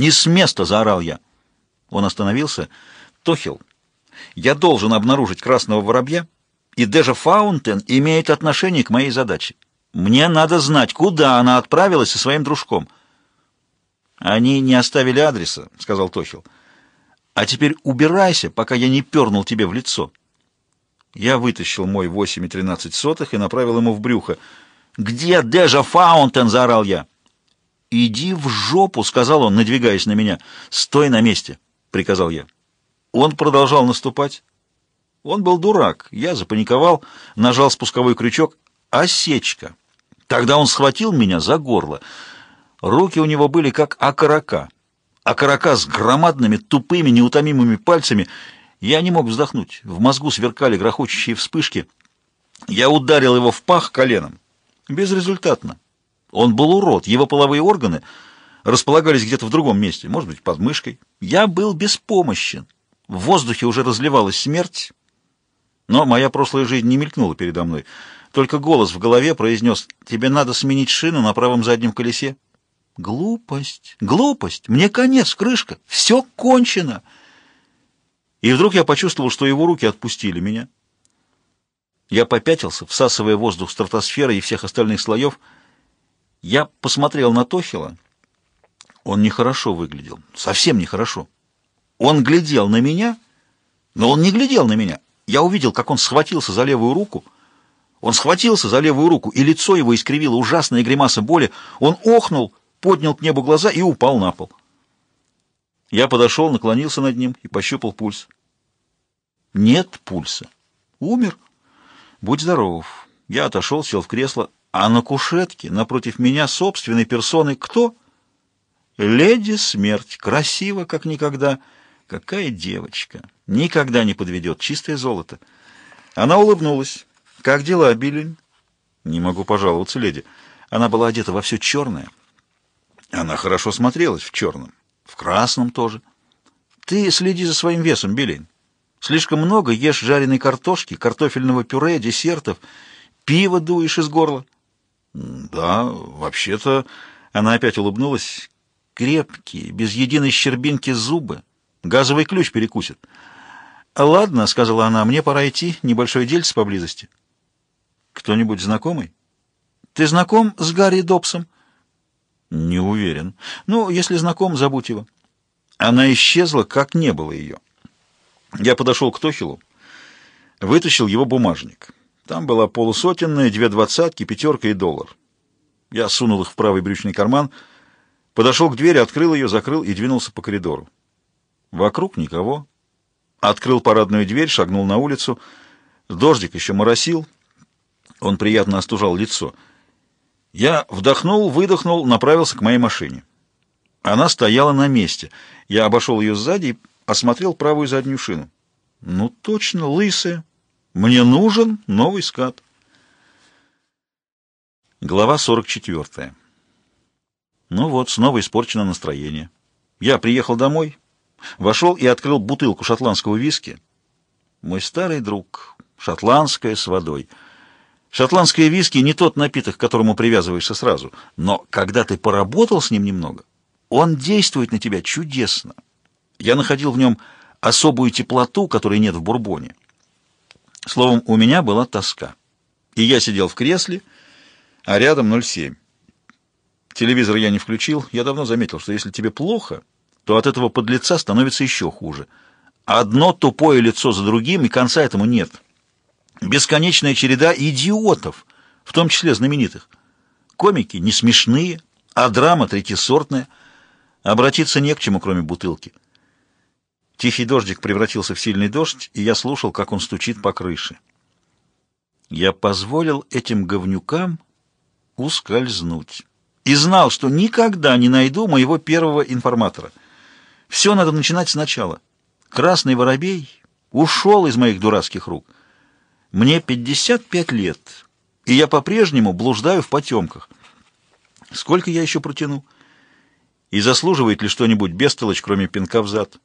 «Не с места!» — заорал я. Он остановился. «Тохил, я должен обнаружить красного воробья, и Дежа Фаунтен имеет отношение к моей задаче. Мне надо знать, куда она отправилась со своим дружком». «Они не оставили адреса», — сказал Тохил. «А теперь убирайся, пока я не пернул тебе в лицо». Я вытащил мой 8,13 и направил ему в брюхо. «Где Дежа Фаунтен?» — заорал я. «Иди в жопу!» — сказал он, надвигаясь на меня. «Стой на месте!» — приказал я. Он продолжал наступать. Он был дурак. Я запаниковал, нажал спусковой крючок. Осечка. Тогда он схватил меня за горло. Руки у него были как окорока. Окорока с громадными, тупыми, неутомимыми пальцами. Я не мог вздохнуть. В мозгу сверкали грохочущие вспышки. Я ударил его в пах коленом. Безрезультатно. Он был урод, его половые органы располагались где-то в другом месте, может быть, под мышкой. Я был беспомощен. В воздухе уже разливалась смерть, но моя прошлая жизнь не мелькнула передо мной. Только голос в голове произнес «Тебе надо сменить шину на правом заднем колесе». Глупость, глупость, мне конец, крышка, все кончено. И вдруг я почувствовал, что его руки отпустили меня. Я попятился, всасывая воздух стратосферы и всех остальных слоев, я посмотрел на Тохила. Он нехорошо выглядел, совсем нехорошо. Он глядел на меня, но он не глядел на меня. Я увидел, как он схватился за левую руку. Он схватился за левую руку, и лицо его искривило ужасная гримаса боли. Он охнул, поднял к небу глаза и упал на пол. Я подошел, наклонился над ним и пощупал пульс. Нет пульса. Умер. Будь здоров. Я отошел, сел в кресло. А на кушетке напротив меня собственной персоны кто? Леди Смерть, красиво, как никогда. Какая девочка! Никогда не подведет, чистое золото. Она улыбнулась. «Как дела, Биллин?» «Не могу пожаловаться, леди. Она была одета во все черное. Она хорошо смотрелась в черном. В красном тоже. Ты следи за своим весом, Биллин. Слишком много ешь жареной картошки, картофельного пюре, десертов, пиво дуешь из горла. «Да, вообще-то...» Она опять улыбнулась. «Крепкие, без единой щербинки зубы. Газовый ключ перекусит». «Ладно», — сказала она, — «мне пора идти. Небольшое дельце поблизости». «Кто-нибудь знакомый?» «Ты знаком с Гарри Добсом?» «Не уверен. Ну, если знаком, забудь его». Она исчезла, как не было ее. Я подошел к Тохилу, вытащил его бумажник. Там была полусотенная, две двадцатки, пятерка и доллар. Я сунул их в правый брючный карман, подошел к двери, открыл ее, закрыл и двинулся по коридору. Вокруг никого. Открыл парадную дверь, шагнул на улицу. Дождик еще моросил. Он приятно остужал лицо. Я вдохнул, выдохнул, направился к моей машине. Она стояла на месте. Я обошел ее сзади и осмотрел правую заднюю шину. Ну, точно, лысая. Мне нужен новый скат. Глава 44. Ну вот, снова испорчено настроение. Я приехал домой, вошел и открыл бутылку шотландского виски. Мой старый друг, шотландская с водой. Шотландское виски не тот напиток, к которому привязываешься сразу, но когда ты поработал с ним немного, он действует на тебя чудесно. Я находил в нем особую теплоту, которой нет в бурбоне. Словом, у меня была тоска. И я сидел в кресле, а рядом 0,7. Телевизор я не включил. Я давно заметил, что если тебе плохо, то от этого подлеца становится еще хуже. Одно тупое лицо за другим, и конца этому нет. Бесконечная череда идиотов, в том числе знаменитых. Комики не смешные, а драма третьесортная. Обратиться не к чему, кроме бутылки. Тихий дождик превратился в сильный дождь, и я слушал, как он стучит по крыше. Я позволил этим говнюкам ускользнуть. И знал, что никогда не найду моего первого информатора. Все надо начинать сначала. Красный воробей ушел из моих дурацких рук. Мне 55 лет, и я по-прежнему блуждаю в потемках. Сколько я еще протяну? И заслуживает ли что-нибудь бестолочь, кроме пинка в зад?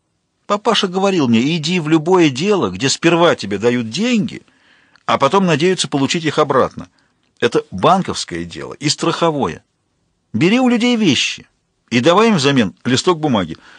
Папаша говорил мне, иди в любое дело, где сперва тебе дают деньги, а потом надеются получить их обратно. Это банковское дело и страховое. Бери у людей вещи. и давай им взамен листок бумаги.